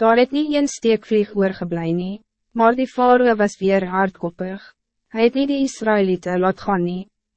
Daar het nie een steekvlieg oorgeblij nie, maar die faroe was weer hardkoppig. Hij het nie die Israëlieten laat gaan nie.